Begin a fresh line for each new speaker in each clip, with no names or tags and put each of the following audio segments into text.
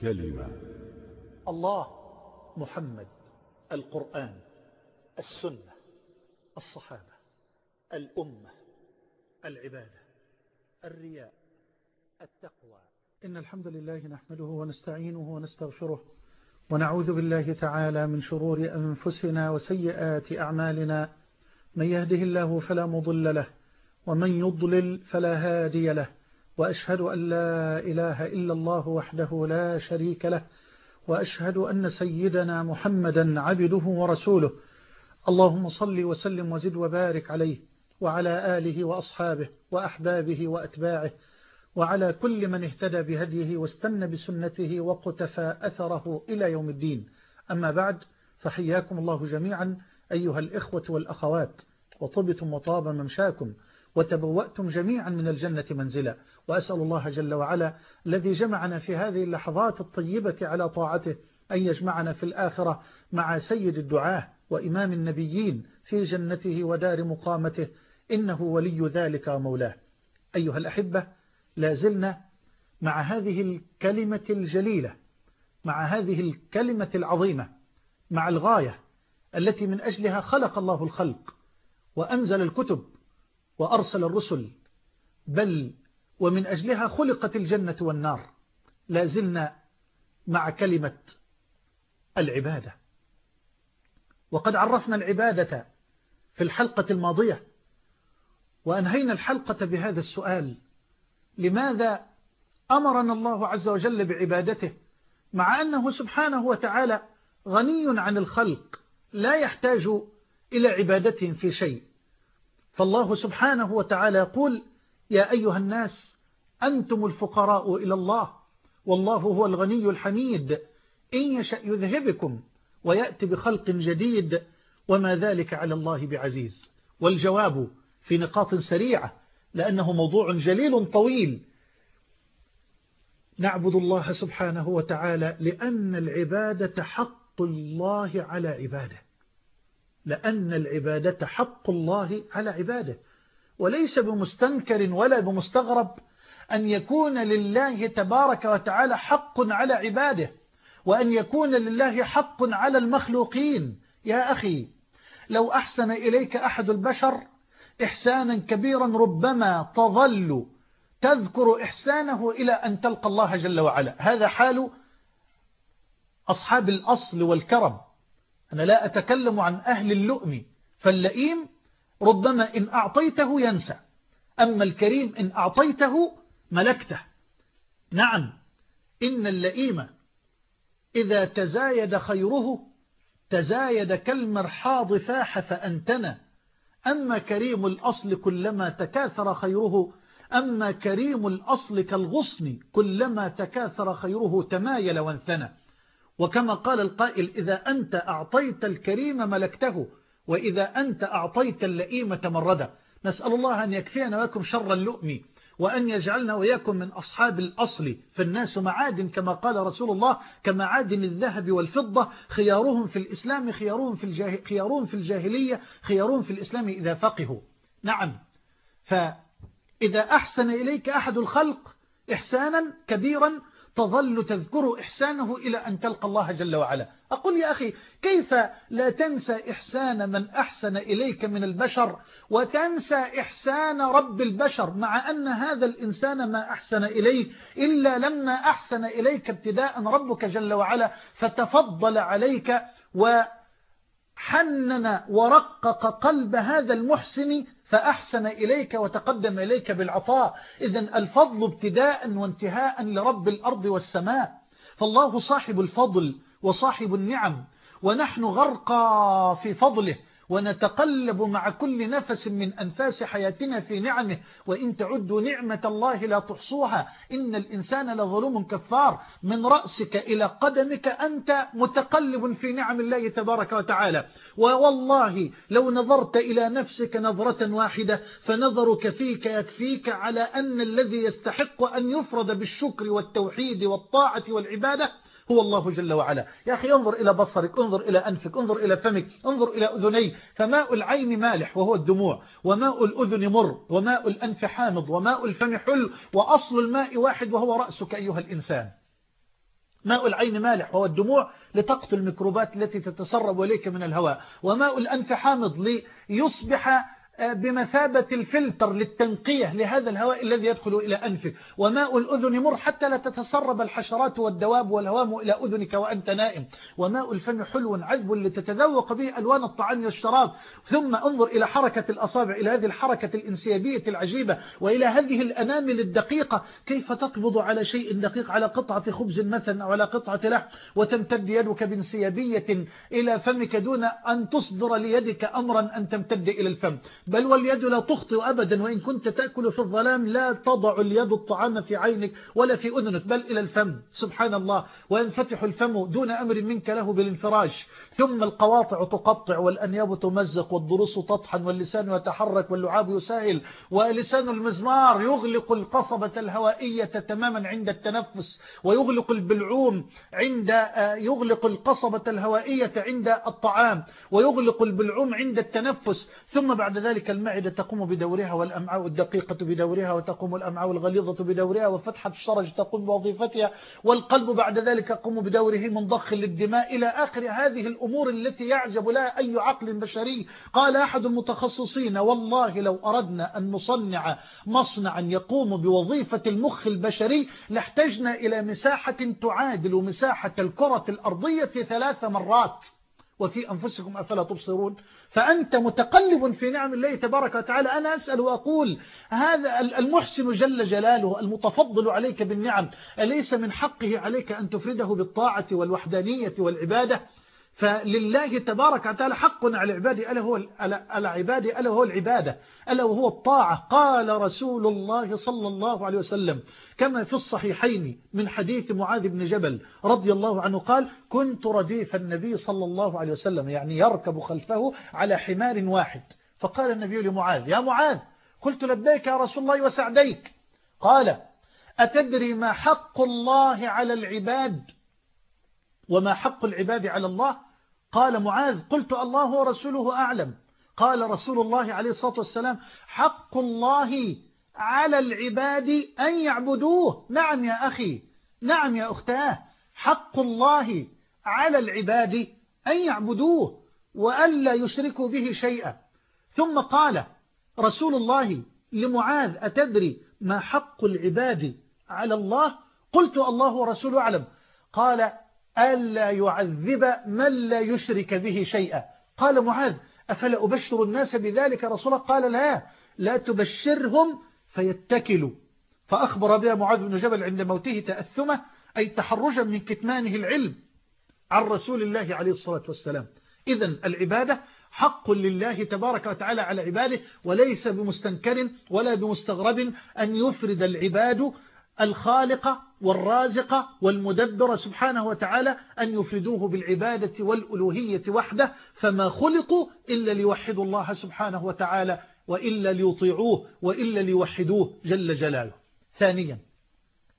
كلمة الله محمد القرآن السنة الصحابة الأمة العبادة الرياء التقوى إن الحمد لله نحمده ونستعينه ونستغفره ونعوذ بالله تعالى من شرور أنفسنا وسيئات أعمالنا من يهده الله فلا مضل له ومن يضلل فلا هادي له وأشهد أن لا إله إلا الله وحده لا شريك له وأشهد أن سيدنا محمدا عبده ورسوله اللهم صل وسلم وزد وبارك عليه وعلى آله وأصحابه وأحبابه وأتباعه وعلى كل من اهتدى بهديه واستنى بسنته وقتفى أثره إلى يوم الدين أما بعد فحياكم الله جميعا أيها الإخوة والأخوات وطبتم وطاب ممشاكم وتبوأتم جميعا من الجنة منزلا وأسأل الله جل وعلا الذي جمعنا في هذه اللحظات الطيبة على طاعته أن يجمعنا في الآخرة مع سيد الدعاة وإمام النبيين في جنته ودار مقامته إنه ولي ذلك مولاه أيها الأحبة لازلنا مع هذه الكلمة الجليلة مع هذه الكلمة العظيمة مع الغاية التي من أجلها خلق الله الخلق وأنزل الكتب وأرسل الرسل بل ومن أجلها خلقت الجنة والنار لازلنا مع كلمة العبادة وقد عرفنا العبادة في الحلقة الماضية وأنهينا الحلقة بهذا السؤال لماذا أمرنا الله عز وجل بعبادته مع أنه سبحانه وتعالى غني عن الخلق لا يحتاج إلى عبادتهم في شيء فالله سبحانه وتعالى يقول يا أيها الناس أنتم الفقراء إلى الله والله هو الغني الحميد إن يشأ يذهبكم ويأتي بخلق جديد وما ذلك على الله بعزيز والجواب في نقاط سريعة لأنه موضوع جليل طويل نعبد الله سبحانه وتعالى لأن العبادة حق الله على عباده لأن العبادة حق الله على عباده وليس بمستنكر ولا بمستغرب أن يكون لله تبارك وتعالى حق على عباده وأن يكون لله حق على المخلوقين يا أخي لو أحسن إليك أحد البشر إحسانا كبيرا ربما تظل تذكر إحسانه إلى أن تلقى الله جل وعلا هذا حال أصحاب الأصل والكرم أنا لا أتكلم عن أهل اللؤم فاللئيم ربما إن أعطيته ينسى أما الكريم إن أعطيته ملكته نعم إن اللئيم إذا تزايد خيره تزايد كالمرحاض فاح فأنتنى أما كريم الأصل كلما تكاثر خيره أما كريم الأصل كالغصن كلما تكاثر خيره تمايل وانثنى وكما قال القائل إذا أنت أعطيت الكريم ملكته وإذا أنت أعطيت اللئيمة مردة نسأل الله أن يكفينا لكم شر اللؤم وأن يجعلنا وإياكم من أصحاب الأصل فالناس معادن كما قال رسول الله كمعادن الذهب والفضة خيارهم في الإسلام خيارهم في, الجاه... خيارهم في الجاهلية خيارهم في الإسلام إذا فقهوا نعم فإذا أحسن إليك أحد الخلق إحسانا كبيرا تظل تذكر إحسانه إلى أن تلقى الله جل وعلا أقول يا أخي كيف لا تنسى إحسان من أحسن إليك من البشر وتنسى إحسان رب البشر مع أن هذا الإنسان ما أحسن إليه إلا لما أحسن إليك ابتداء ربك جل وعلا فتفضل عليك و حنن ورقق قلب هذا المحسن فأحسن إليك وتقدم إليك بالعطاء إذا الفضل ابتداء وانتهاء لرب الأرض والسماء فالله صاحب الفضل وصاحب النعم ونحن غرقى في فضله ونتقلب مع كل نفس من أنفاس حياتنا في نعمه وإن تعدوا نعمة الله لا تحصوها إن الإنسان لظلوم كفار من رأسك إلى قدمك أنت متقلب في نعم الله تبارك وتعالى ووالله لو نظرت إلى نفسك نظرة واحدة فنظرك فيك يكفيك على أن الذي يستحق أن يفرد بالشكر والتوحيد والطاعة والعبادة هو الله جل وعلا يا أخي انظر إلى بصرك انظر إلى أنفك انظر إلى فمك انظر إلى أذني فماء العين مالح وهو الدموع وماء الأذن مر وماء الأنف حامض وماء الفم حل وأصل الماء واحد وهو رأسك أيها الإنسان ماء العين مالح وهو الدموع لتقتل الميكروبات التي تتسرب إليك من الهواء وماء الأنف حامض ليصبح بمثابة الفلتر للتنقية لهذا الهواء الذي يدخل إلى أنفك وماء الأذن مر حتى لا تتسرب الحشرات والدواب والهوام إلى أذنك وأنت نائم وماء الفم حلو عذب لتتذوق به ألوان الطعام والشراب ثم انظر إلى حركة الأصابع إلى هذه الحركة الإنسيابية العجيبة وإلى هذه الأنامل الدقيقة كيف تقبض على شيء دقيق على قطعة خبز مثلا أو على قطعة لحم وتمتد يدك بانسيابية إلى فمك دون أن تصدر ليدك أمرا أن تمتد إلى الفم بل واليد لا تخطئ أبدا وإن كنت تأكل في الظلام لا تضع اليد الطعام في عينك ولا في أذنك بل إلى الفم سبحان الله وينفتح الفم دون أمر منك له بالانفراج ثم القواطع تقطع والأنياب تمزق والضروس تطحن واللسان يتحرك واللعاب يسائل ولسان المزمار يغلق القصبة الهوائية تماما عند التنفس ويغلق البلعوم عند آه، يغلق القصبة الهوائية عند الطعام ويغلق البلعوم عند التنفس ثم بعد ذلك وكذلك المعدة تقوم بدورها والأمعاء الدقيقة بدورها وتقوم الأمعاء الغليظة بدورها وفتحة الشرج تقوم بوظيفتها والقلب بعد ذلك يقوم بدوره من ضخ للدماء إلى آخر هذه الأمور التي يعجب لها أي عقل بشري قال أحد المتخصصين والله لو أردنا أن نصنع مصنعا يقوم بوظيفة المخ البشري لاحتجنا إلى مساحة تعادل مساحة الكرة الأرضية ثلاث مرات وفي أنفسكم أفلا تبصرون فأنت متقلب في نعم الله تبارك وتعالى أنا أسأل وأقول هذا المحسن جل جلاله المتفضل عليك بالنعم أليس من حقه عليك أن تفرده بالطاعة والوحدانية والعبادة فلله تبارك وتعالى حق على عبادي ألا هو على عبادي ألا هو العبادة ألا هو الطاعة قال رسول الله صلى الله عليه وسلم كما في الصحيحين من حديث معاذ بن جبل رضي الله عنه قال كنت رديف النبي صلى الله عليه وسلم يعني يركب خلفه على حمار واحد فقال النبي لمعاذ يا معاذ قلت لبيك يا رسول الله وسعديك قال أتدري ما حق الله على العباد وما حق العباد على الله قال معاذ قلت الله ورسوله أعلم قال رسول الله عليه الصلاة والسلام حق الله على العباد أن يعبدوه نعم يا أخي نعم يا أختاه حق الله على العباد أن يعبدوه وألا يشركوا به شيئا ثم قال رسول الله لمعاذ أتدري ما حق العباد على الله قلت الله ورسوله أعلم قال ألا يعذب من لا يشرك به شيئا قال معاذ أفلا أبشر الناس بذلك رسول قال لا لا تبشرهم فيتكلوا فأخبر بها معاذ بن جبل عند موته تأثمه أي تحرجا من كتمانه العلم عن رسول الله عليه الصلاة والسلام إذا العبادة حق لله تبارك وتعالى على عباده وليس بمستنكر ولا بمستغرب أن يفرد العباد الخالق والرازقة والمدبر سبحانه وتعالى أن يفردوه بالعبادة والألوهية وحده فما خلقوا إلا ليوحدوا الله سبحانه وتعالى وإلا ليطيعوه وإلا ليوحدوه جل جلاله ثانيا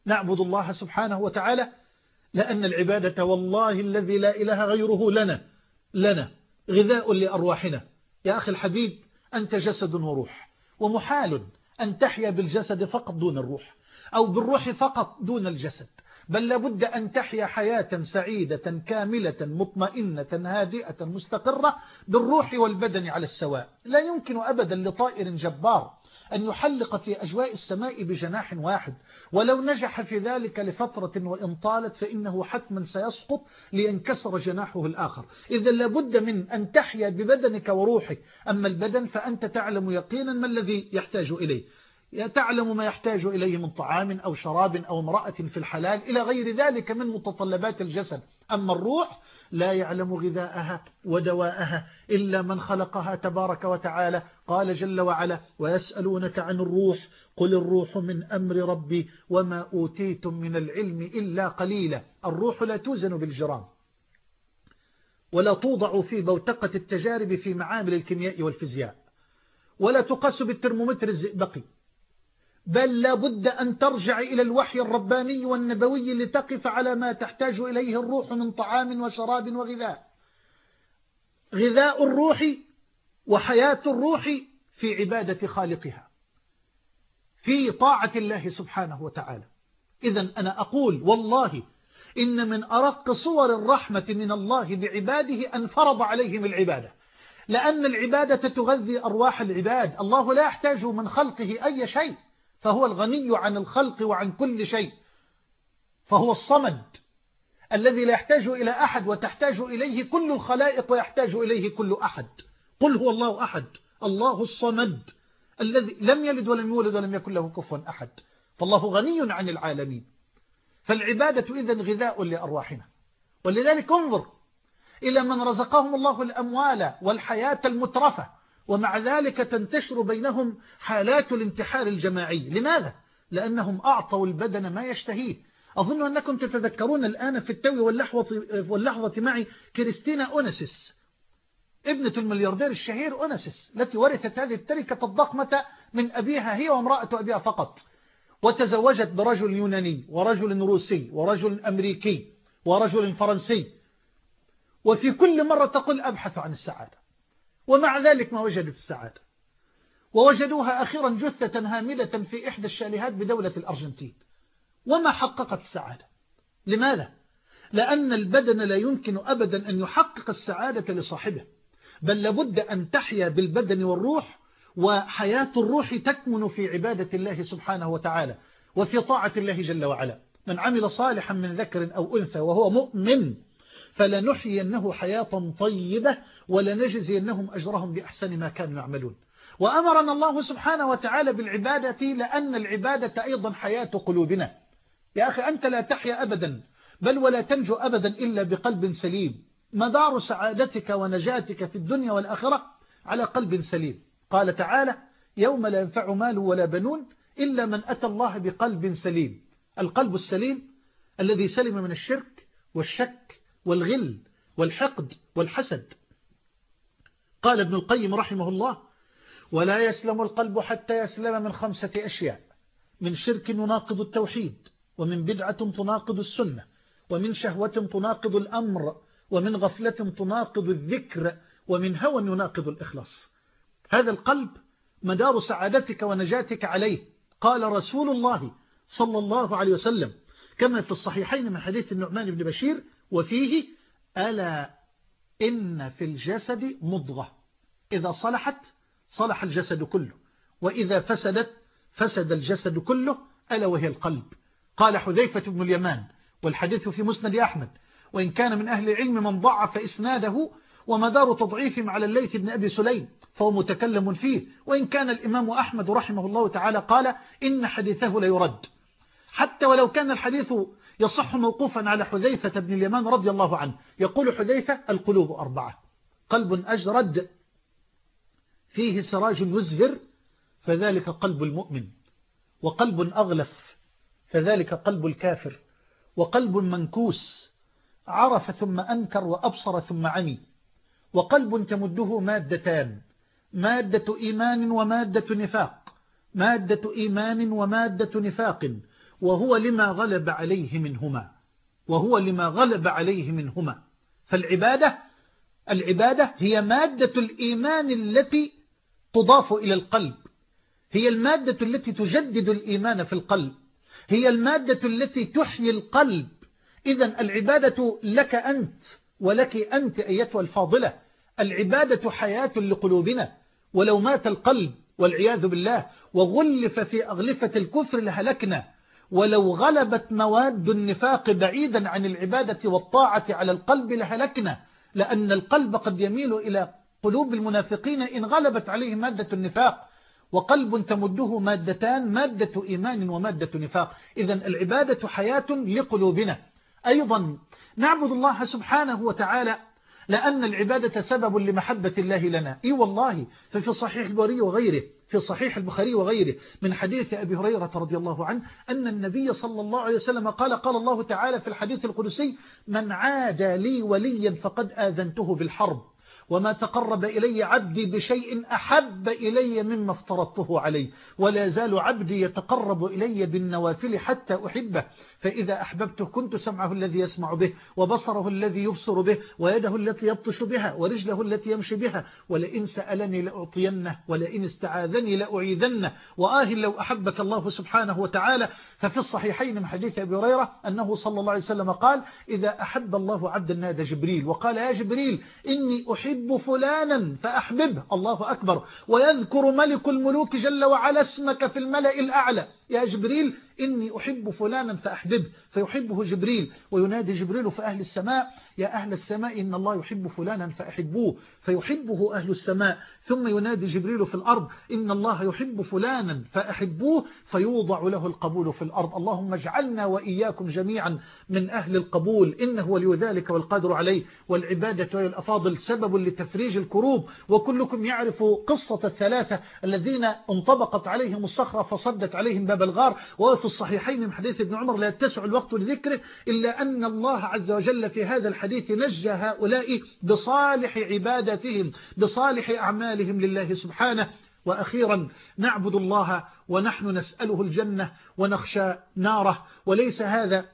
نعبد الله سبحانه وتعالى لأن العبادة والله الذي لا إله غيره لنا لنا غذاء لأرواحنا يا أخي الحبيب أنت جسد وروح ومحال أن تحيا بالجسد فقط دون الروح أو بالروح فقط دون الجسد بل لابد أن تحيا حياة سعيدة كاملة مطمئنة هادئة مستقرة بالروح والبدن على السواء لا يمكن أبدا لطائر جبار أن يحلق في أجواء السماء بجناح واحد ولو نجح في ذلك لفترة وإن طالت فإنه حتما سيسقط لينكسر جناحه الآخر إذا لابد من أن تحيا ببدنك وروحك أما البدن فأنت تعلم يقينا ما الذي يحتاج إليه تعلم ما يحتاج إليه من طعام أو شراب أو امرأة في الحلال إلى غير ذلك من متطلبات الجسد أما الروح لا يعلم غذاءها ودواءها إلا من خلقها تبارك وتعالى قال جل وعلا ويسألونك عن الروح قل الروح من أمر ربي وما أوتيتم من العلم إلا قليلا الروح لا توزن بالجرام ولا توضع في بوتقة التجارب في معامل الكيمياء والفيزياء ولا تقاس بالترمومتر الزئبقي بل لابد أن ترجع إلى الوحي الرباني والنبوي لتقف على ما تحتاج إليه الروح من طعام وشراب وغذاء غذاء الروح وحياة الروح في عبادة خالقها في طاعة الله سبحانه وتعالى إذا أنا أقول والله إن من أرق صور الرحمة من الله بعباده أن فرض عليهم العبادة لأن العبادة تغذي أرواح العباد الله لا يحتاج من خلقه أي شيء فهو الغني عن الخلق وعن كل شيء فهو الصمد الذي لا يحتاج إلى أحد وتحتاج إليه كل الخلائق ويحتاج إليه كل أحد قل هو الله أحد الله الصمد الذي لم يلد ولم يولد ولم يكن له كفوا أحد فالله غني عن العالمين فالعبادة إذا غذاء لأرواحنا ولذلك انظر إلى من رزقهم الله الأموال والحياة المترفة ومع ذلك تنتشر بينهم حالات الانتحار الجماعي لماذا؟ لأنهم أعطوا البدن ما يشتهيه أظن أنكم تتذكرون الآن في التوي واللحظة, واللحظة معي كريستينا أونسيس ابنة الملياردير الشهير أونسيس التي ورثت هذه التركة الضخمة من أبيها هي وامرأة أبيها فقط وتزوجت برجل يوناني ورجل روسي ورجل أمريكي ورجل فرنسي وفي كل مرة تقول أبحث عن السعادة ومع ذلك ما وجدت السعادة ووجدوها أخيرا جثة هامدة في إحدى الشاليهات بدولة الأرجنتين وما حققت السعادة لماذا؟ لأن البدن لا يمكن أبدا أن يحقق السعادة لصاحبه بل لابد أن تحيا بالبدن والروح وحياة الروح تكمن في عبادة الله سبحانه وتعالى وفي طاعة الله جل وعلا من عمل صالحا من ذكر أو أنثى وهو مؤمن فلنحيينه حياة طيبة ولنجزينهم أجرهم بأحسن ما كانوا يعملون وأمرنا الله سبحانه وتعالى بالعبادة لأن العبادة أيضا حياة قلوبنا يا أخي أنت لا تحيا أبدا بل ولا تنجو أبدا إلا بقلب سليم مدار سعادتك ونجاتك في الدنيا والآخرة على قلب سليم قال تعالى يوم لا ينفع مال ولا بنون إلا من أتى الله بقلب سليم القلب السليم الذي سلم من الشرك والشك والغل والحقد والحسد قال ابن القيم رحمه الله ولا يسلم القلب حتى يسلم من خمسة أشياء من شرك يناقض التوحيد ومن بدعة تناقض السنة ومن شهوة تناقض الأمر ومن غفلة تناقض الذكر ومن هوى يناقض الإخلاص هذا القلب مدار سعادتك ونجاتك عليه قال رسول الله صلى الله عليه وسلم كما في الصحيحين من حديث النعمان بن بشير وفيه ألا إن في الجسد مضغة إذا صلحت صلح الجسد كله وإذا فسدت فسد الجسد كله ألا وهي القلب قال حذيفة بن اليمان والحديث في مسند أحمد وإن كان من أهل العلم من ضعف إسناده ومدار تضعيفهم على الليث بن أبي سليم فهو متكلم فيه وإن كان الإمام أحمد رحمه الله تعالى قال إن حديثه ليرد حتى ولو كان الحديث يصح موقوفا على حذيفة بن اليمان رضي الله عنه يقول حذيفة القلوب أربعة قلب أجرد فيه سراج مزفر فذلك قلب المؤمن وقلب أغلف فذلك قلب الكافر وقلب منكوس عرف ثم أنكر وأبصر ثم عمي وقلب تمده مادتان مادة إيمان ومادة نفاق مادة إيمان ومادة نفاق وهو لما غلب عليه منهما وهو لما غلب عليه منهما فالعبادة العبادة هي مادة الإيمان التي تضاف إلى القلب هي المادة التي تجدد الإيمان في القلب هي المادة التي تحيي القلب إذا العبادة لك أنت ولك أنت أيتها الفاضلة العبادة حياة لقلوبنا ولو مات القلب والعياذ بالله وغلف في أغلفة الكفر لهلكنا ولو غلبت مواد النفاق بعيدا عن العبادة والطاعة على القلب لهلكنا لأن القلب قد يميل إلى قلوب المنافقين إن غلبت عليه مادة النفاق وقلب تمده مادتان مادة إيمان ومادة نفاق إذا العبادة حياة لقلوبنا أيضا نعبد الله سبحانه وتعالى لأن العبادة سبب لمحبة الله لنا إي والله ففي صحيح البوري وغيره في صحيح البخاري وغيره من حديث أبي هريرة رضي الله عنه أن النبي صلى الله عليه وسلم قال قال الله تعالى في الحديث القدسي من عادى لي وليا فقد آذنته بالحرب وما تقرب إلي عبدي بشيء أحب إلي مما افترضته عليه ولا زال عبدي يتقرب إلي بالنوافل حتى أحبه فإذا أحببته كنت سمعه الذي يسمع به وبصره الذي يبصر به ويده التي يبطش بها ورجله التي يمشي بها ولئن سألني لأعطينه ولئن استعاذني لأعيذنه وآه لو أحبك الله سبحانه وتعالى ففي الصحيحين من حديث أبي هريرة أنه صلى الله عليه وسلم قال إذا أحب الله عبدا نادى جبريل وقال يا جبريل إني أحب فلانا فأحببه الله أكبر ويذكر ملك الملوك جل وعلا اسمك في الملأ الأعلى يا جبريل إني أحب فلانا فأحببه فيحبه جبريل وينادي جبريل في أهل السماء يا أهل السماء إن الله يحب فلانا فأحبوه فيحبه أهل السماء ثم ينادي جبريل في الأرض إن الله يحب فلانا فأحبوه فيوضع له القبول في الأرض اللهم اجعلنا وإياكم جميعا من أهل القبول إنه ولي ذلك والقادر عليه والعبادة والأفاضل سبب لتفريج الكروب وكلكم يعرف قصة الثلاثة الذين انطبقت عليهم الصخرة فصدت عليهم باب ذهب الغار وفي الصحيحين من حديث ابن عمر لا يتسع الوقت لذكره إلا أن الله عز وجل في هذا الحديث نجى هؤلاء بصالح عبادتهم بصالح أعمالهم لله سبحانه وأخيرا نعبد الله ونحن نسأله الجنة ونخشى ناره وليس هذا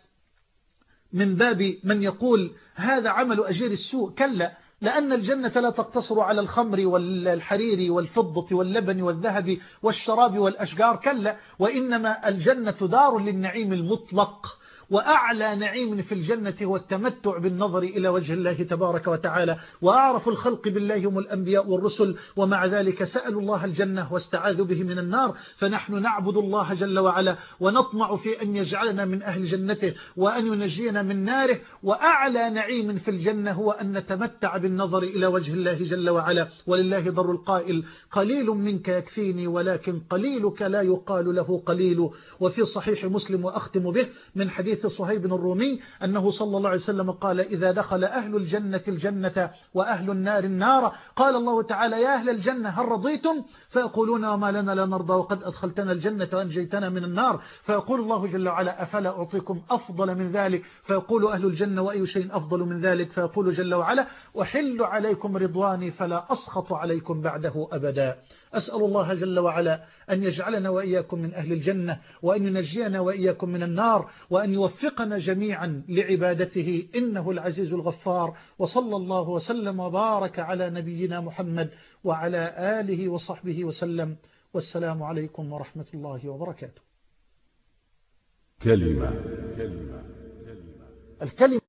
من باب من يقول هذا عمل أجير السوء كلا لأن الجنة لا تقتصر على الخمر والحرير والفضة واللبن والذهب والشراب والأشجار كلا وإنما الجنة دار للنعيم المطلق وأعلى نعيم في الجنة هو التمتع بالنظر إلى وجه الله تبارك وتعالى وأعرف الخلق بالله هم الأنبياء والرسل ومع ذلك سألوا الله الجنة واستعاذوا به من النار فنحن نعبد الله جل وعلا ونطمع في أن يجعلنا من أهل جنته وأن ينجينا من ناره وأعلى نعيم في الجنة هو أن نتمتع بالنظر إلى وجه الله جل وعلا ولله ضر القائل قليل منك يكفيني ولكن قليلك لا يقال له قليل وفي صحيح مسلم وأختم به من حديث حديث صهيب الرومي أنه صلى الله عليه وسلم قال إذا دخل أهل الجنة الجنة وأهل النار النار قال الله تعالى يا أهل الجنة هل رضيتم فيقولون وما لنا لا نرضى وقد أدخلتنا الجنة وأنجيتنا من النار فيقول الله جل وعلا أفلا أعطيكم أفضل من ذلك فيقول أهل الجنة وأي شيء أفضل من ذلك فيقول جل وعلا أحل عليكم رضواني فلا أسخط عليكم بعده أبدا أسأل الله جل وعلا أن يجعلنا وإياكم من أهل الجنة وأن ينجينا وإياكم من النار وأن يوفقنا جميعا لعبادته إنه العزيز الغفار وصلى الله وسلم وبارك على نبينا محمد وعلى آله وصحبه وسلم والسلام عليكم ورحمة الله وبركاته كلمة الكلمة